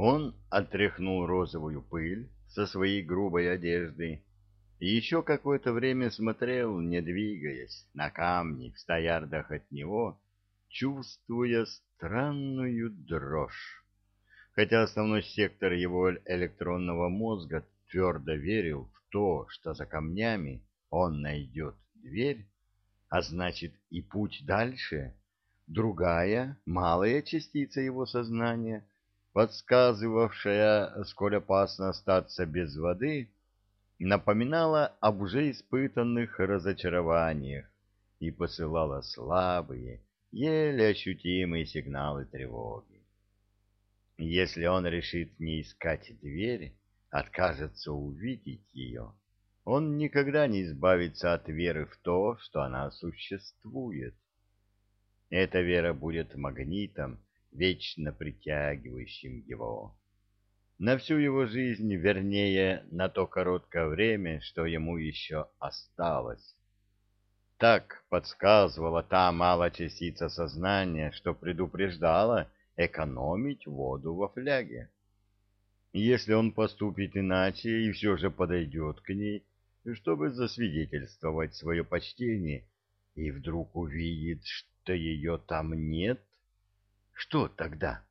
Он отряхнул розовую пыль со своей грубой одежды и еще какое-то время смотрел, не двигаясь, на камни в ста от него, чувствуя странную дрожь. Хотя основной сектор его электронного мозга твердо верил в то, что за камнями он найдет дверь, а значит и путь дальше, другая, малая частица его сознания, подсказывавшая, сколь опасно остаться без воды, напоминала об уже испытанных разочарованиях и посылала слабые, еле ощутимые сигналы тревоги. Если он решит не искать дверь, откажется увидеть ее, он никогда не избавится от веры в то, что она существует. Эта вера будет магнитом, вечно притягивающим его. На всю его жизнь, вернее, на то короткое время, что ему еще осталось. Так подсказывала та малая частица сознания, что предупреждала экономить воду во фляге. Если он поступит иначе и все же подойдет к ней, чтобы засвидетельствовать свое почтение, и вдруг увидит, что ее там нет, что тогда?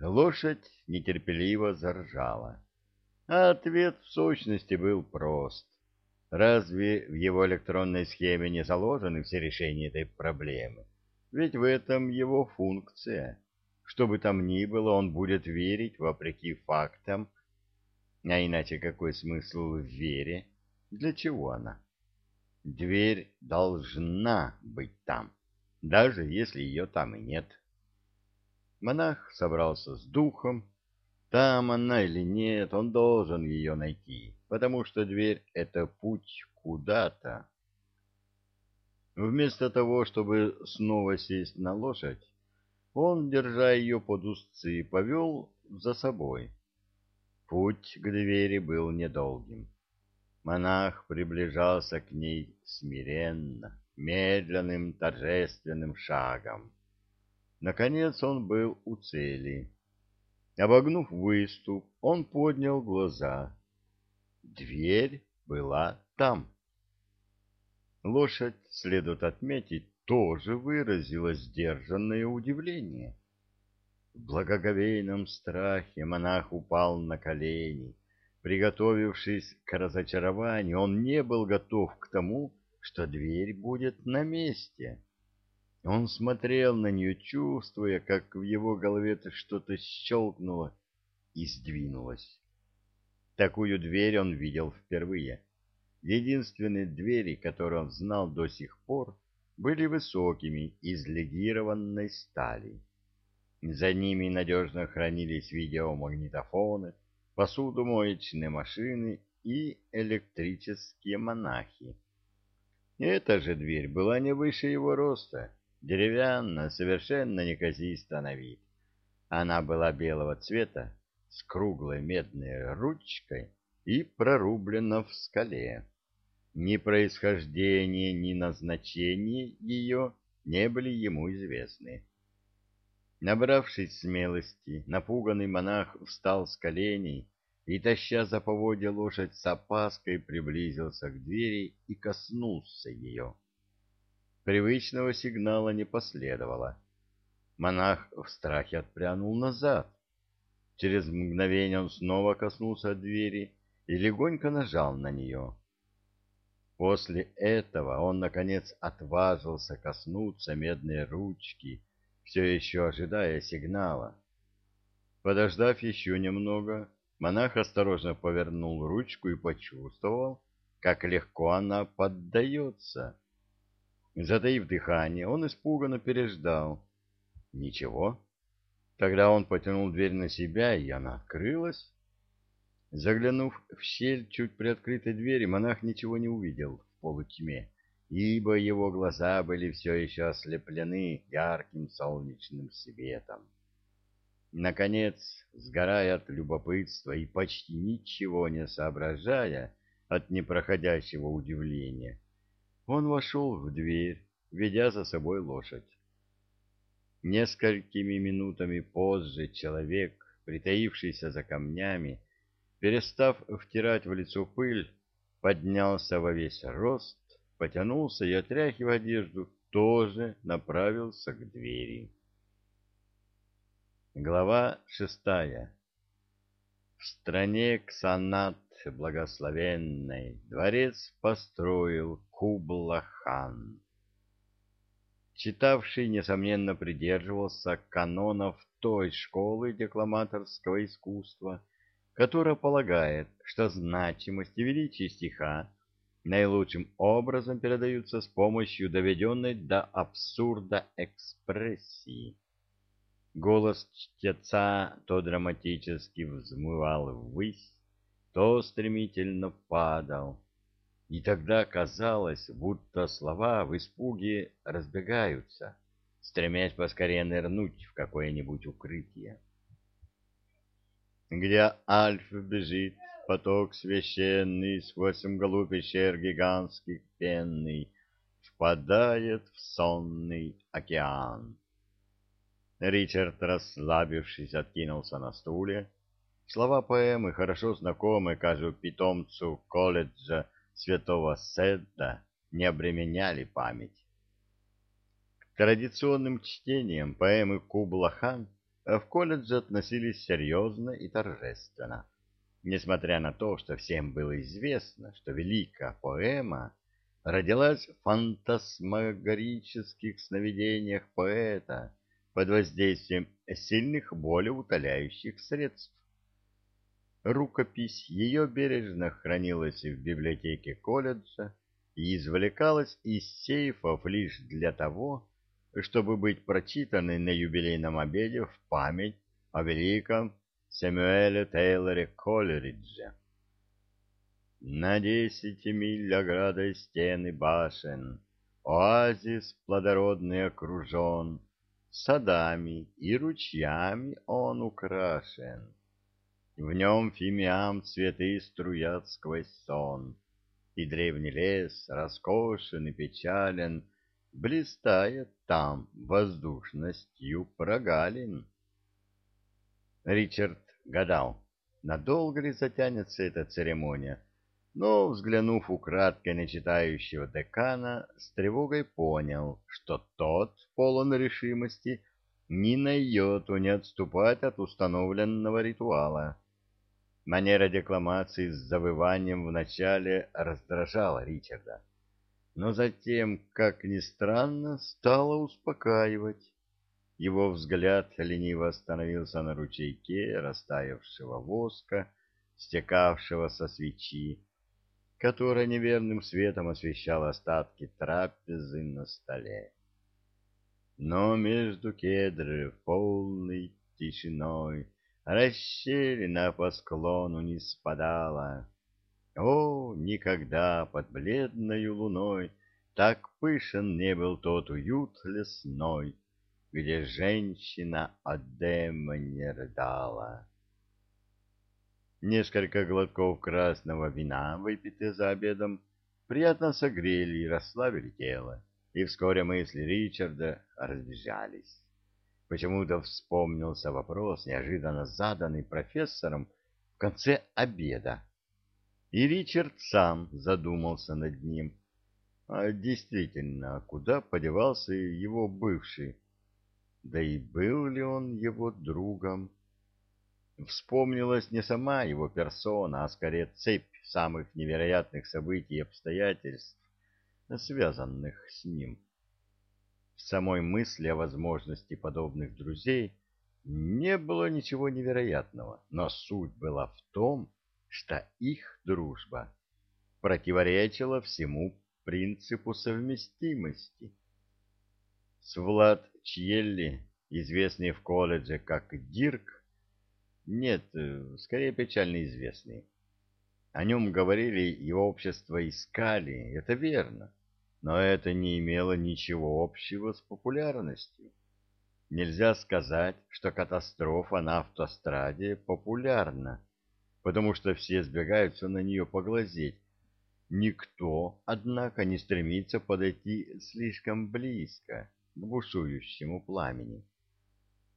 Лошадь нетерпеливо заржала. А ответ в сущности был прост. Разве в его электронной схеме не заложены все решения этой проблемы? Ведь в этом его функция. Что бы там ни было, он будет верить вопреки фактам. А иначе какой смысл в вере? Для чего она? Дверь должна быть там, даже если ее там и нет. Монах собрался с духом. Там она или нет, он должен ее найти, потому что дверь — это путь куда-то. Вместо того, чтобы снова сесть на лошадь, он, держа ее под узцы, повел за собой. Путь к двери был недолгим. Монах приближался к ней смиренно, медленным торжественным шагом. Наконец он был у цели. Обогнув выступ, он поднял глаза. Дверь была там. Лошадь, следует отметить, тоже выразила сдержанное удивление. В благоговейном страхе монах упал на колени. Приготовившись к разочарованию, он не был готов к тому, что дверь будет на месте. Он смотрел на нее, чувствуя, как в его голове-то что-то щелкнуло и сдвинулось. Такую дверь он видел впервые. Единственные двери, которые он знал до сих пор, были высокими, из легированной стали. За ними надежно хранились видеомагнитофоны, посудомоечные машины и электрические монахи. Эта же дверь была не выше его роста, деревянная, совершенно неказиста на вид. Она была белого цвета, с круглой медной ручкой и прорублена в скале. Ни происхождение, ни назначение ее не были ему известны. Набравшись смелости, напуганный монах встал с коленей и, таща за поводья лошадь с опаской, приблизился к двери и коснулся ее. Привычного сигнала не последовало. Монах в страхе отпрянул назад. Через мгновение он снова коснулся двери и легонько нажал на нее. После этого он, наконец, отважился коснуться медной ручки, все еще ожидая сигнала. Подождав еще немного, монах осторожно повернул ручку и почувствовал, как легко она поддается. Затаив дыхание, он испуганно переждал. Ничего. Тогда он потянул дверь на себя, и она открылась. Заглянув в щель чуть приоткрытой двери, монах ничего не увидел в полутьме, ибо его глаза были все еще ослеплены ярким солнечным светом. Наконец, сгорая от любопытства и почти ничего не соображая от непроходящего удивления, он вошел в дверь, ведя за собой лошадь. Несколькими минутами позже человек, притаившийся за камнями, перестав втирать в лицо пыль, поднялся во весь рост, потянулся и, отряхивая одежду, тоже направился к двери. Глава шестая В стране Ксанат благословенной дворец построил Кубла-хан. Читавший, несомненно, придерживался канонов той школы декламаторского искусства, которая полагает, что значимость и величие стиха наилучшим образом передаются с помощью доведенной до абсурда экспрессии. Голос чтеца то драматически взмывал ввысь, то стремительно падал, и тогда казалось, будто слова в испуге разбегаются, стремясь поскорее нырнуть в какое-нибудь укрытие. Где Альф бежит, поток священный сквозь мглу пещер гигантских пенный впадает в сонный океан. Ричард, расслабившись, откинулся на стуле. Слова поэмы, хорошо знакомые каждому питомцу колледжа святого Седда, не обременяли память. К традиционным чтениям поэмы Кубла-хан в колледже относились серьезно и торжественно несмотря на то, что всем было известно, что великая поэма родилась в фантасмагорических сновидениях поэта под воздействием сильных болеутоляющих средств. Рукопись ее бережно хранилась в библиотеке колледжа и извлекалась из сейфов лишь для того, чтобы быть прочитанной на юбилейном обеде в память о великом Сэмюэля Тейлоре Колериджа. На десяти миль оградой стены башен Оазис плодородный окружен, Садами и ручьями он украшен. В нем фимиам цветы струят сквозь сон, И древний лес, роскошен и печален, Блистает там воздушностью прогалин. Ричард гадал, надолго ли затянется эта церемония, но, взглянув украдкой на читающего декана, с тревогой понял, что тот полон решимости ни на йоту не отступать от установленного ритуала. Манера декламации с завыванием в начале раздражала Ричарда, но затем, как ни странно, стала успокаивать. Его взгляд лениво остановился на ручейке растаявшего воска, стекавшего со свечи, которая неверным светом освещала остатки трапезы на столе. Но между кедров полной тишиной расщелина по склону не спадала. О, никогда под бледною луной так пышен не был тот уют лесной, где женщина о демоне рыдала. Несколько глотков красного вина, выпитые за обедом, приятно согрели и расслабили тело, и вскоре мысли Ричарда разбежались. Почему-то вспомнился вопрос, неожиданно заданный профессором в конце обеда. И Ричард сам задумался над ним. А действительно, куда подевался его бывший? Да и был ли он его другом? Вспомнилась не сама его персона, а скорее цепь самых невероятных событий и обстоятельств, связанных с ним. В самой мысли о возможности подобных друзей не было ничего невероятного, но суть была в том, что их дружба противоречила всему принципу совместимости. С Влад Чьелли, известный в колледже как Дирк, нет, э, скорее печально известный. О нем говорили, его общество искали, это верно, но это не имело ничего общего с популярностью. Нельзя сказать, что катастрофа на автостраде популярна, потому что все сбегаются на нее поглазеть. Никто, однако, не стремится подойти слишком близко к бушующему пламени.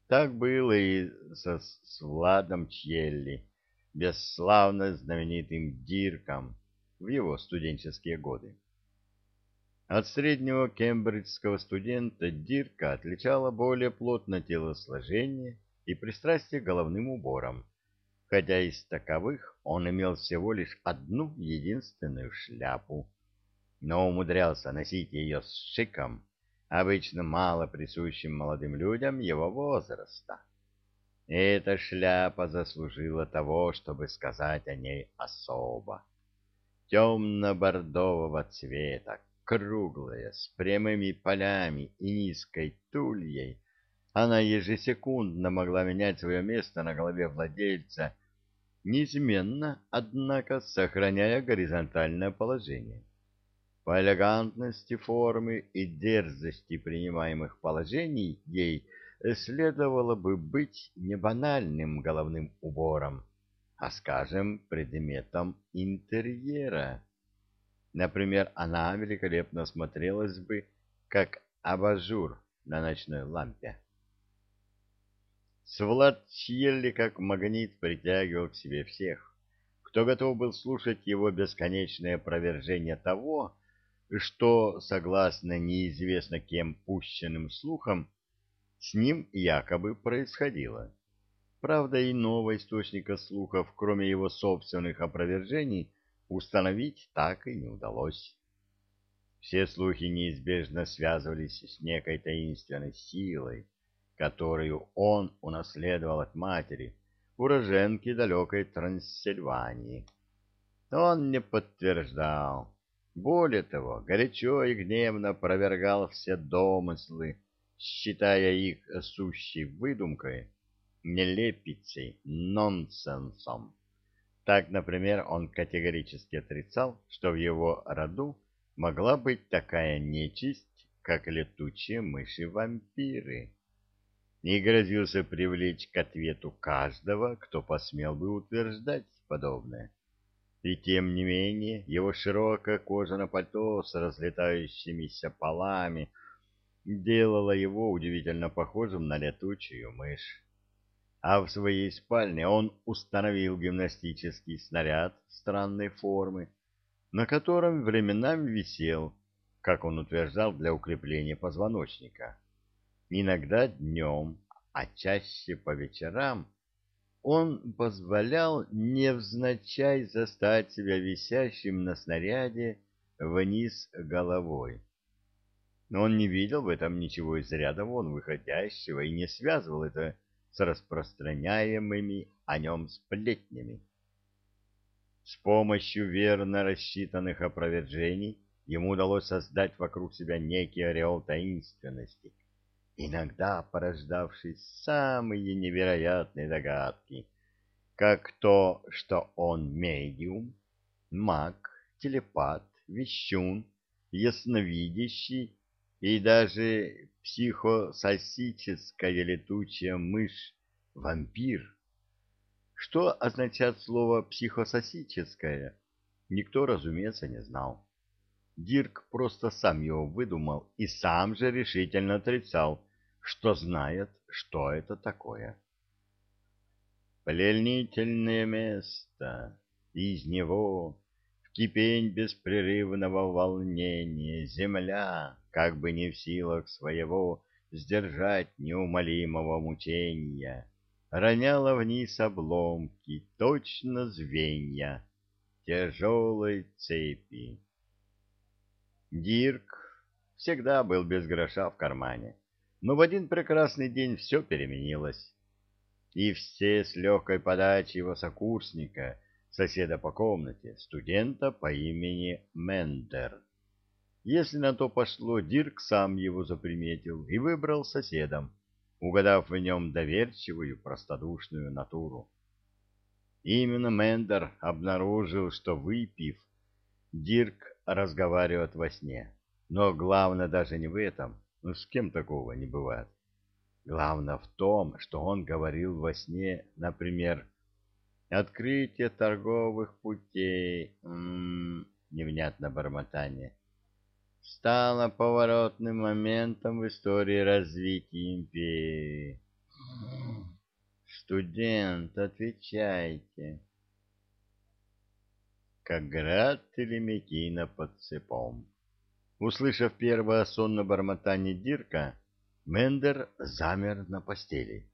Так было и со с Владом Чьелли, бесславно знаменитым Дирком в его студенческие годы. От среднего кембриджского студента Дирка отличало более плотное телосложение и пристрастие к головным уборам, хотя из таковых он имел всего лишь одну единственную шляпу, но умудрялся носить ее с шиком, обычно мало присущим молодым людям его возраста. Эта шляпа заслужила того, чтобы сказать о ней особо. Темно-бордового цвета, круглая, с прямыми полями и низкой тульей, она ежесекундно могла менять свое место на голове владельца, неизменно, однако, сохраняя горизонтальное положение. По элегантности формы и дерзости принимаемых положений ей следовало бы быть не банальным головным убором, а, скажем, предметом интерьера. Например, она великолепно смотрелась бы, как абажур на ночной лампе. Свлад Чьелли как магнит притягивал к себе всех, кто готов был слушать его бесконечное опровержение того, что, согласно неизвестно кем пущенным слухам, с ним якобы происходило. Правда, иного источника слухов, кроме его собственных опровержений, установить так и не удалось. Все слухи неизбежно связывались с некой таинственной силой, которую он унаследовал от матери, уроженки далекой Трансильвании. Он не подтверждал. Более того, горячо и гневно опровергал все домыслы, считая их сущей выдумкой, нелепицей, нонсенсом. Так, например, он категорически отрицал, что в его роду могла быть такая нечисть, как летучие мыши-вампиры и грозился привлечь к ответу каждого, кто посмел бы утверждать подобное. И тем не менее его широкое кожаное пальто с разлетающимися полами делало его удивительно похожим на летучую мышь. А в своей спальне он установил гимнастический снаряд странной формы, на котором временами висел, как он утверждал, для укрепления позвоночника иногда днем, а чаще по вечерам, он позволял невзначай застать себя висящим на снаряде вниз головой. Но он не видел в этом ничего из ряда вон выходящего и не связывал это с распространяемыми о нем сплетнями. С помощью верно рассчитанных опровержений ему удалось создать вокруг себя некий ореол таинственности — иногда порождавший самые невероятные догадки, как то, что он медиум, маг, телепат, вещун, ясновидящий и даже психососическая летучая мышь, вампир. Что означает слово «психососическое», никто, разумеется, не знал. Дирк просто сам его выдумал и сам же решительно отрицал, что знает, что это такое. Пленительное место, из него в кипень беспрерывного волнения земля, как бы не в силах своего сдержать неумолимого мучения, роняла вниз обломки, точно звенья тяжелой цепи. Дирк всегда был без гроша в кармане, но в один прекрасный день все переменилось. И все с легкой подачи его сокурсника, соседа по комнате, студента по имени Мендер. Если на то пошло, Дирк сам его заприметил и выбрал соседом, угадав в нем доверчивую, простодушную натуру. Именно Мендер обнаружил, что, выпив, Дирк разговаривает во сне. Но главное даже не в этом. Ну, с кем такого не бывает? Главное в том, что он говорил во сне, например, «Открытие торговых путей...» М -м -м, невнятно бормотание. «Стало поворотным моментом в истории развития империи». студент, отвечайте. Как град или мекина под цепом. Услышав первое сонное бормотание Дирка, Мендер замер на постели.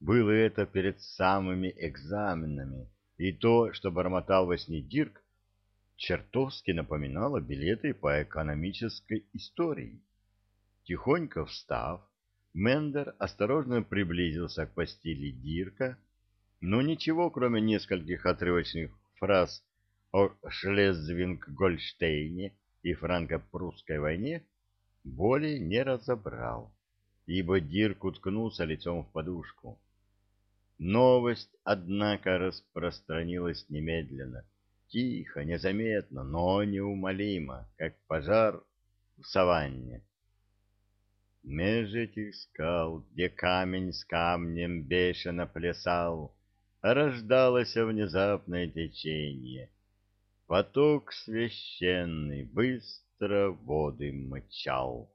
Было это перед самыми экзаменами, и то, что бормотал во сне Дирк, чертовски напоминало билеты по экономической истории. Тихонько встав, Мендер осторожно приблизился к постели Дирка, но ничего, кроме нескольких отрывочных фраз о Шлезвинг-Гольштейне и франко-прусской войне, более не разобрал, ибо Дирк уткнулся лицом в подушку. Новость, однако, распространилась немедленно, тихо, незаметно, но неумолимо, как пожар в саванне. Меж этих скал, где камень с камнем бешено плясал, рождалось внезапное течение. Поток священный быстро воды мчал.